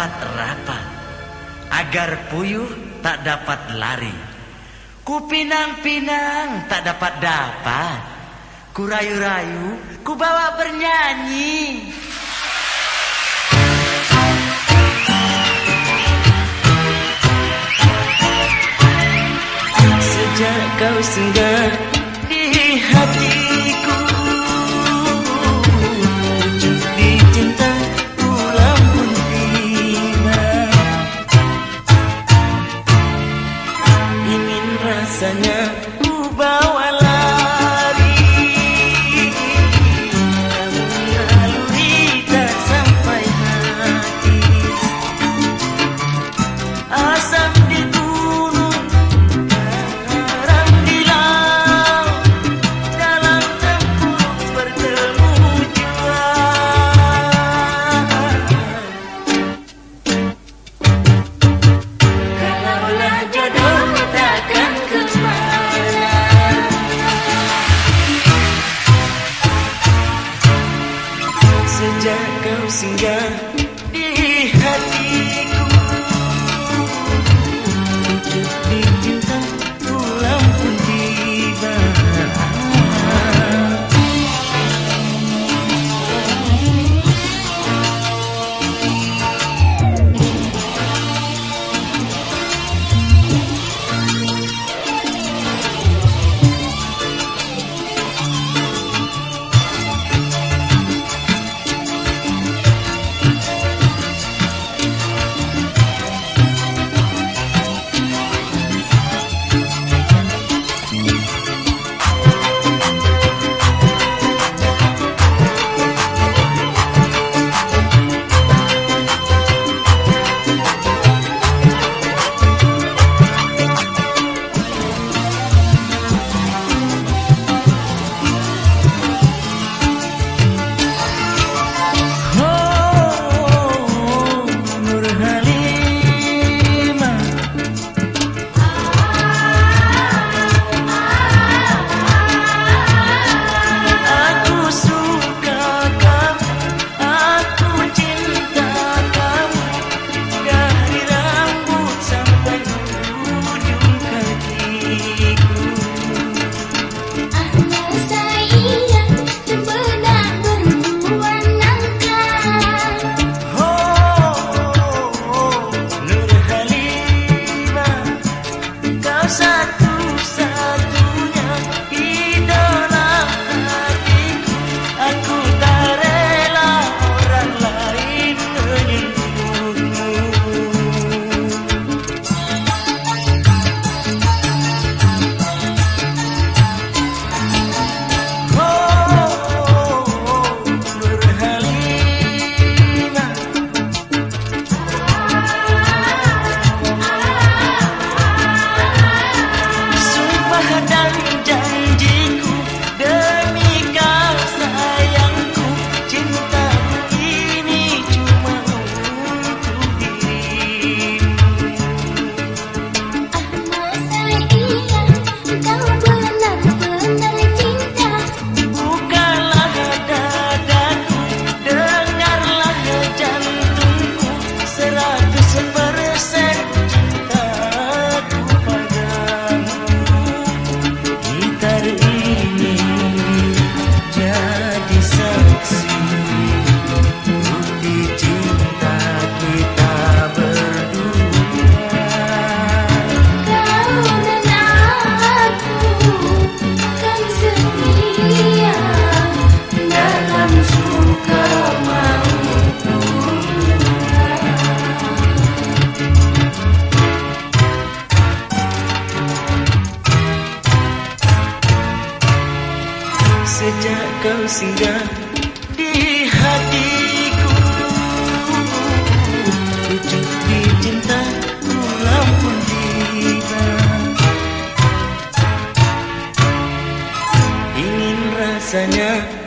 rapat-rapat agar puyuh tak dapat lari. Kupinang-pinang tak dapat dapat. Kurayu-rayu, kubawa bernyanyi. Sejak kau singgah di hati messenger, go singer. Sejak kau singgah di hatiku. Pucuk di cinta pulang pun tiba. Ingin rasanya